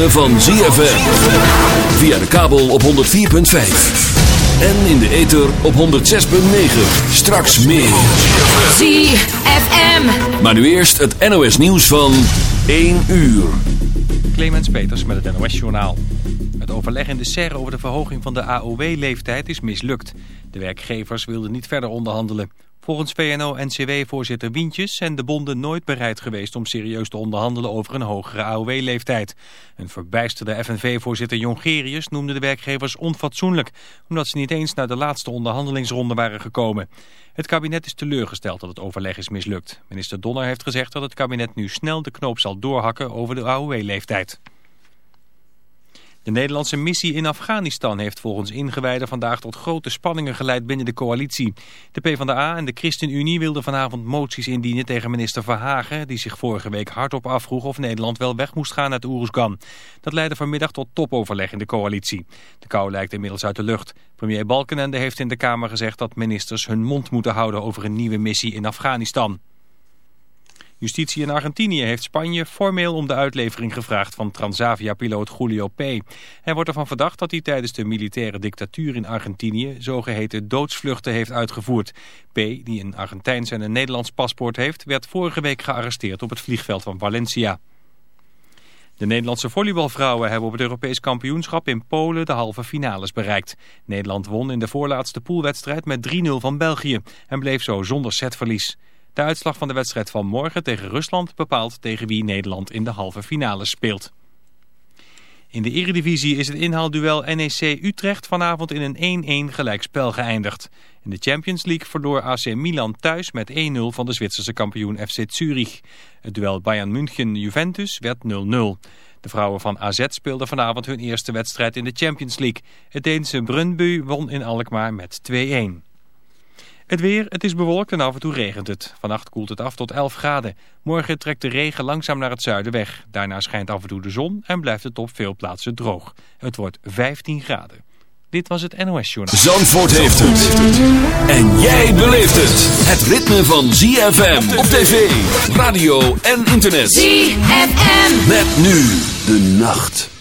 ritme van ZFM. Via de kabel op 104.5. En in de ether op 106.9. Straks meer. ZFM. Maar nu eerst het NOS nieuws van 1 uur. Clemens Peters met het NOS-journaal. Het overleg in de SER over de verhoging van de AOW-leeftijd is mislukt. De werkgevers wilden niet verder onderhandelen. Volgens VNO-NCW-voorzitter Wientjes zijn de bonden nooit bereid geweest om serieus te onderhandelen over een hogere AOW-leeftijd. Een verbijsterde FNV-voorzitter Jongerius noemde de werkgevers onfatsoenlijk, omdat ze niet eens naar de laatste onderhandelingsronde waren gekomen. Het kabinet is teleurgesteld dat het overleg is mislukt. Minister Donner heeft gezegd dat het kabinet nu snel de knoop zal doorhakken over de AOW-leeftijd. De Nederlandse missie in Afghanistan heeft volgens ingewijden vandaag tot grote spanningen geleid binnen de coalitie. De PvdA en de ChristenUnie wilden vanavond moties indienen tegen minister Verhagen, die zich vorige week hardop afvroeg of Nederland wel weg moest gaan uit Oeruzgan. Dat leidde vanmiddag tot topoverleg in de coalitie. De kou lijkt inmiddels uit de lucht. Premier Balkenende heeft in de Kamer gezegd dat ministers hun mond moeten houden over een nieuwe missie in Afghanistan. Justitie in Argentinië heeft Spanje formeel om de uitlevering gevraagd van Transavia-piloot Julio P. Hij wordt ervan verdacht dat hij tijdens de militaire dictatuur in Argentinië zogeheten doodsvluchten heeft uitgevoerd. P, die een Argentijns en een Nederlands paspoort heeft, werd vorige week gearresteerd op het vliegveld van Valencia. De Nederlandse volleybalvrouwen hebben op het Europees kampioenschap in Polen de halve finales bereikt. Nederland won in de voorlaatste poolwedstrijd met 3-0 van België en bleef zo zonder setverlies. De uitslag van de wedstrijd van morgen tegen Rusland bepaalt tegen wie Nederland in de halve finale speelt. In de Eredivisie is het inhaalduel NEC Utrecht vanavond in een 1-1 gelijkspel geëindigd. In de Champions League verloor AC Milan thuis met 1-0 van de Zwitserse kampioen FC Zurich. Het duel Bayern München-Juventus werd 0-0. De vrouwen van AZ speelden vanavond hun eerste wedstrijd in de Champions League. Het Deense Brøndby won in Alkmaar met 2-1. Het weer, het is bewolkt en af en toe regent het. Vannacht koelt het af tot 11 graden. Morgen trekt de regen langzaam naar het zuiden weg. Daarna schijnt af en toe de zon en blijft het op veel plaatsen droog. Het wordt 15 graden. Dit was het NOS Journaal. Zandvoort heeft het. En jij beleeft het. Het ritme van ZFM op tv, radio en internet. ZFM. Met nu de nacht.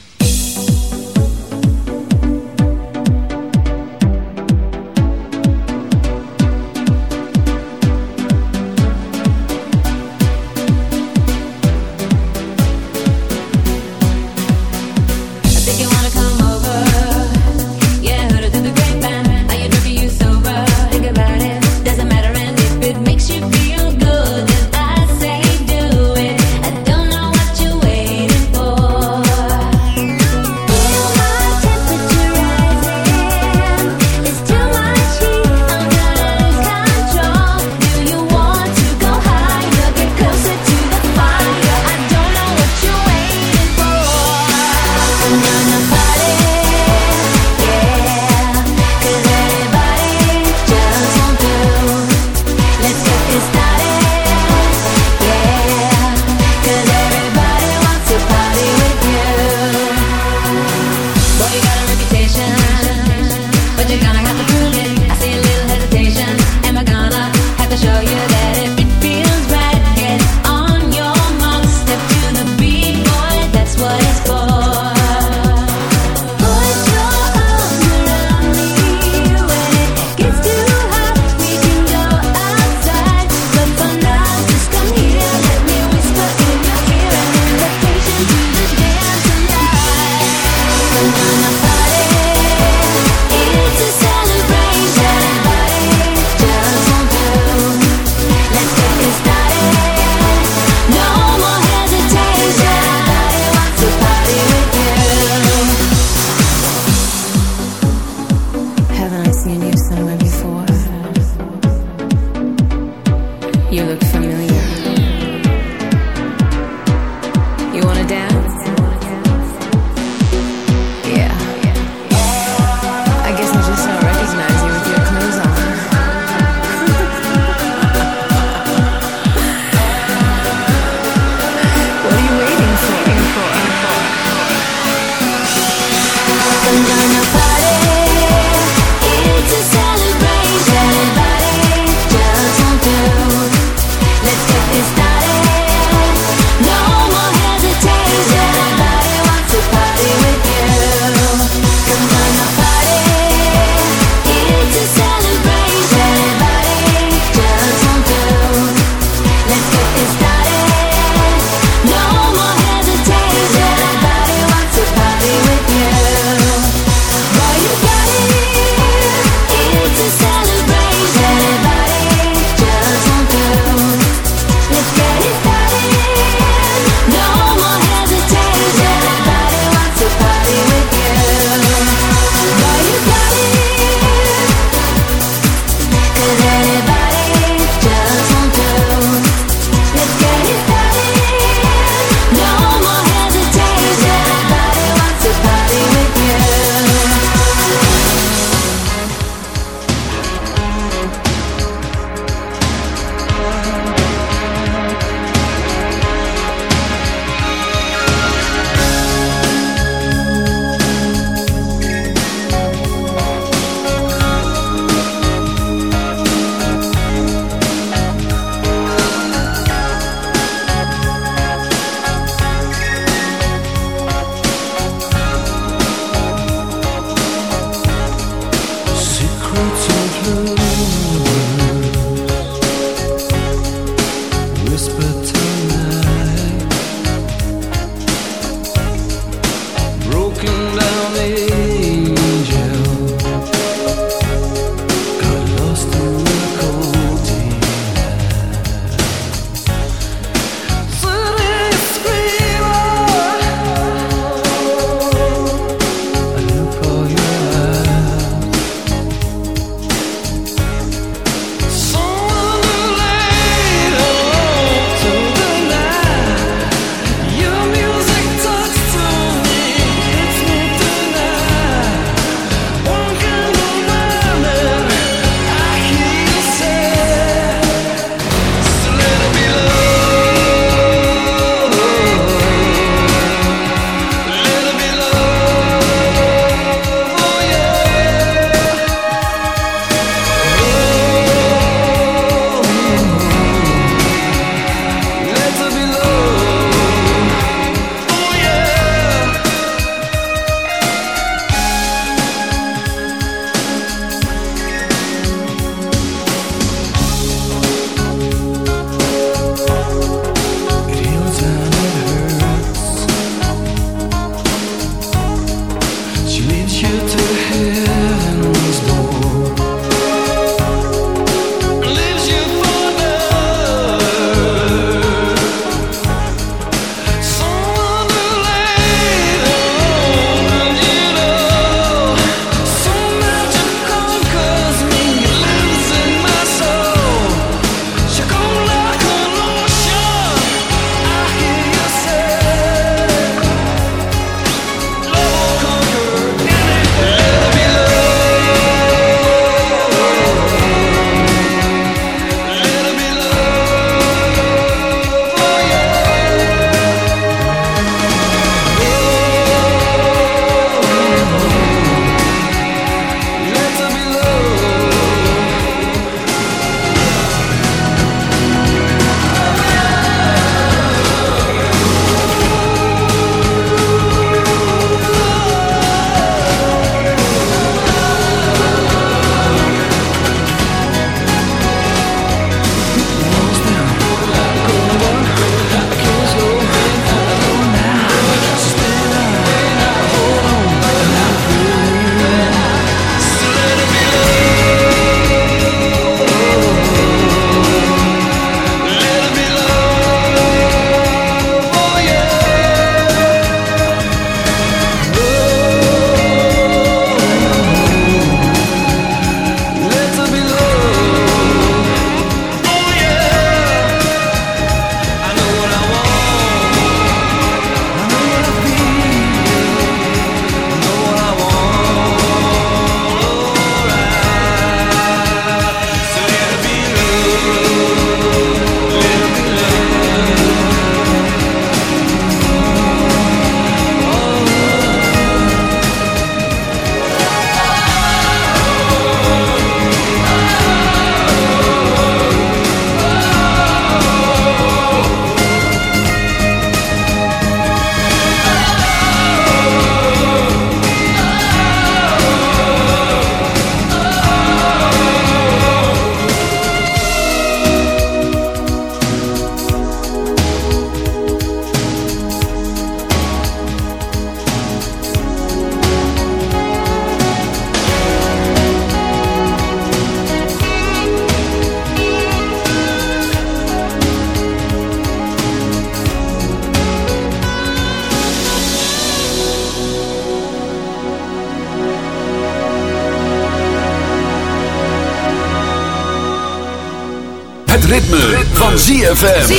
ZFM.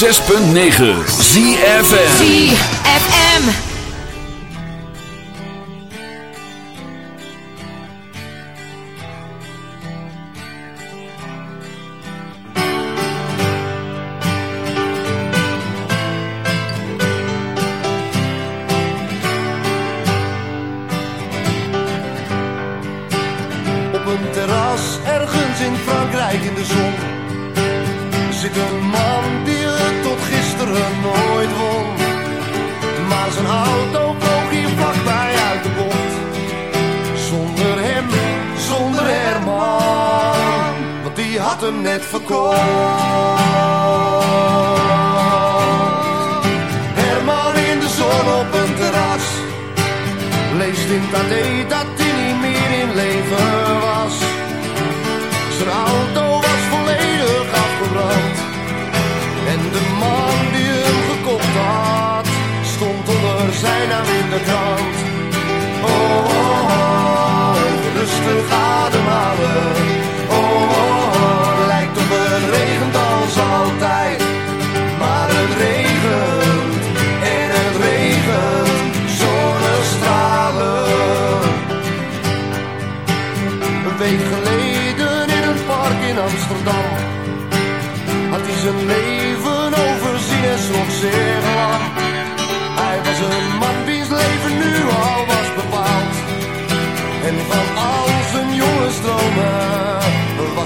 6.9 ZFM ZFM de man die hem gekocht had, stond onder zijn naam in de krant.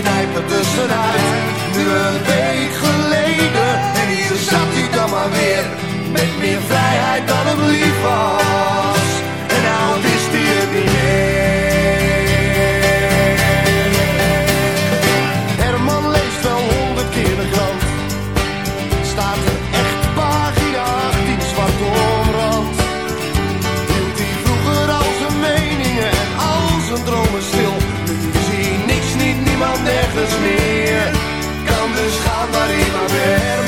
knijpen tussenuit. Nu een week quererme.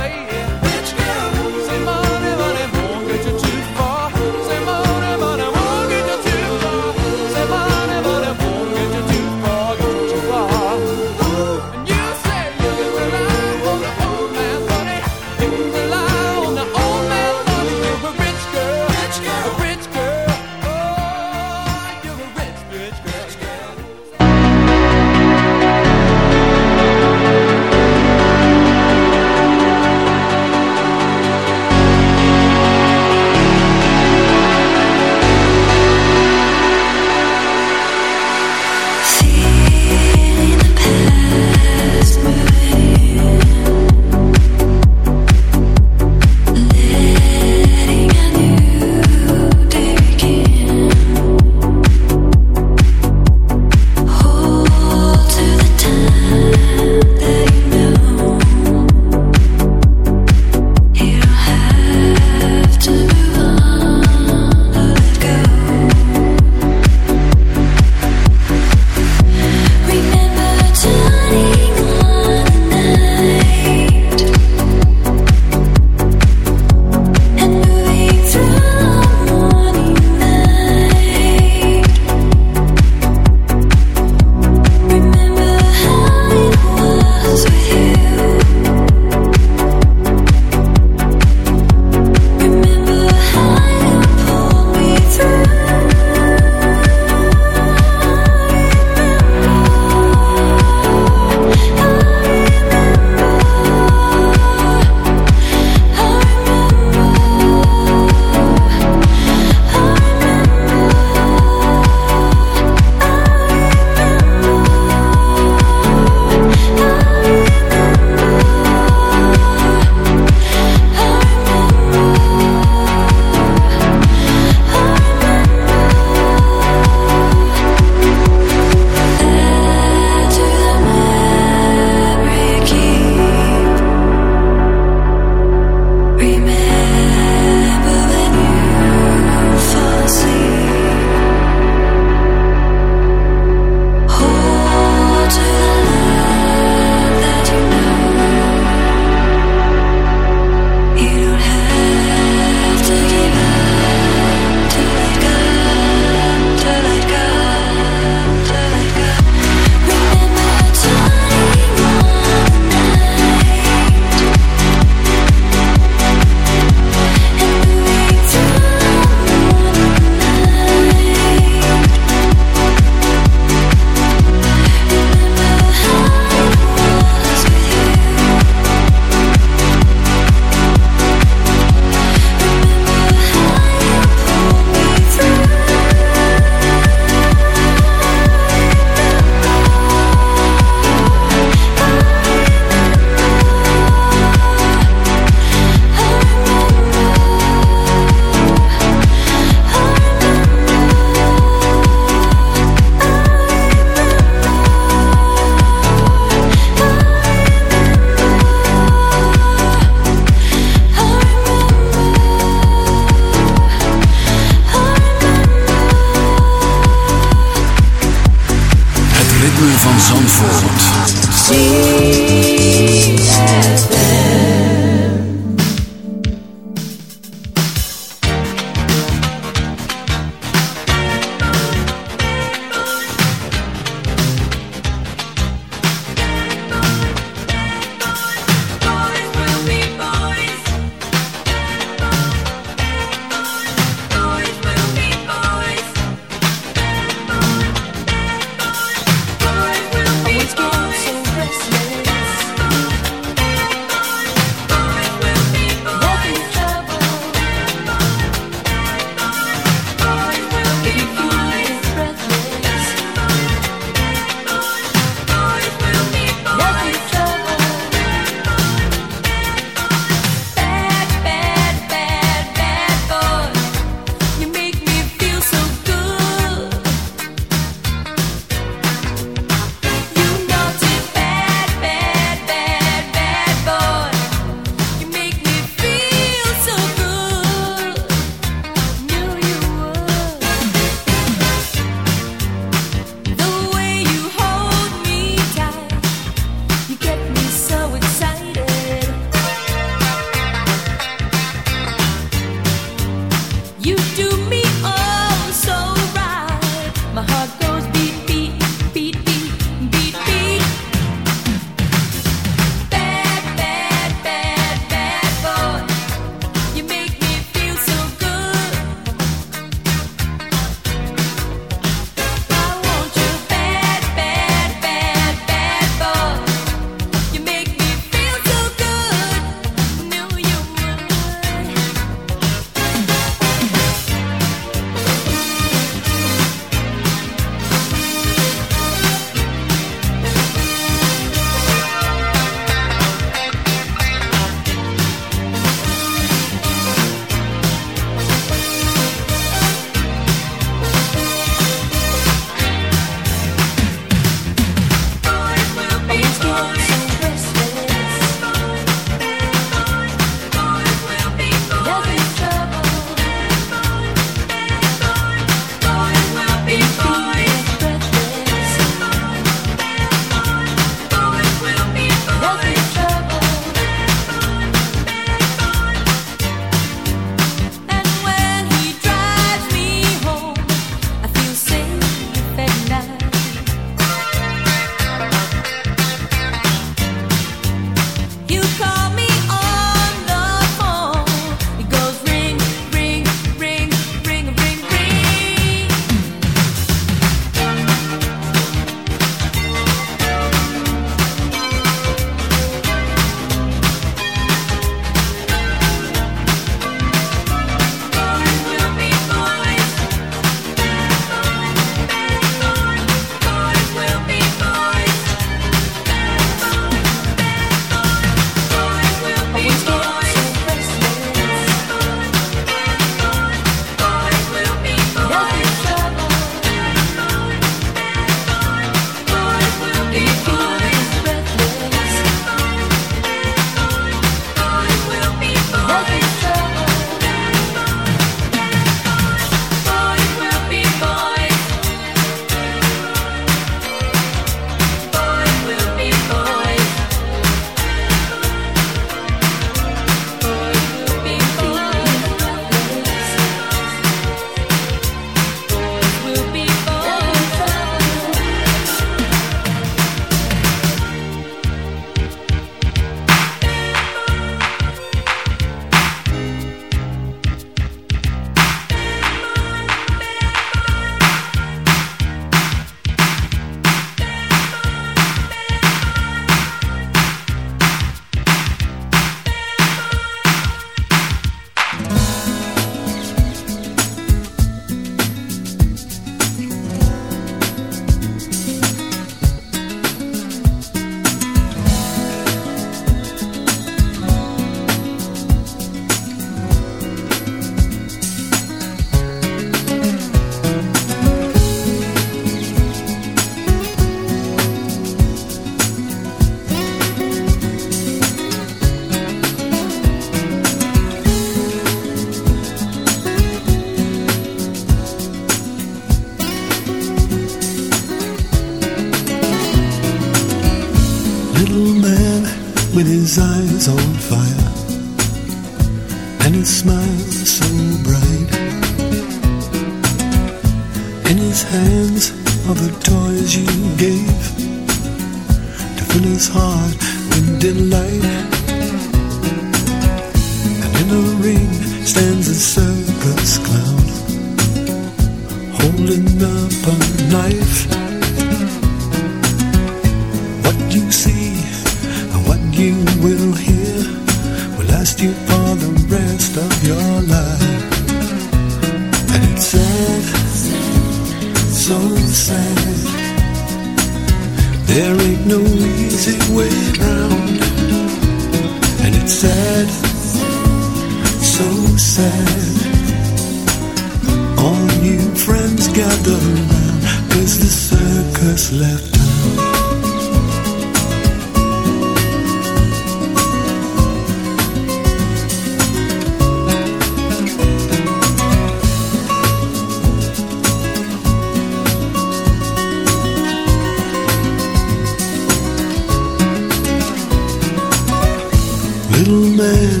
man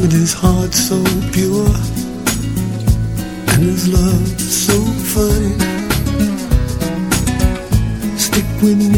with his heart so pure and his love so fine. Stick with me.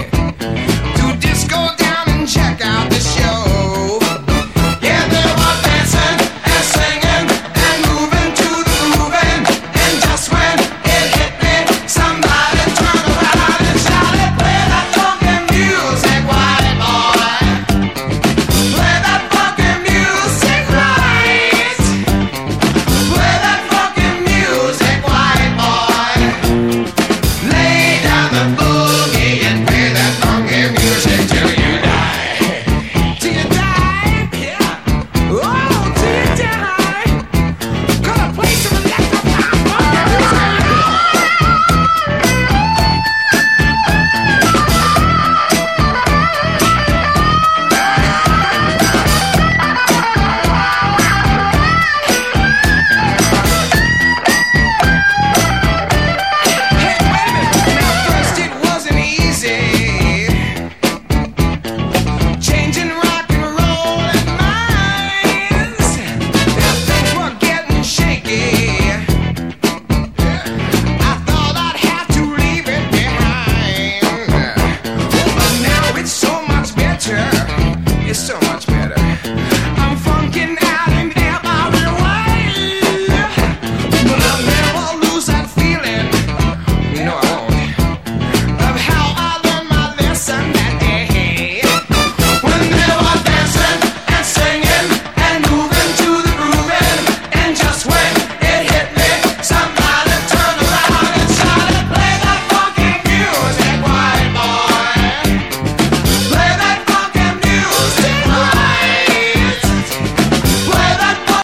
Yeah.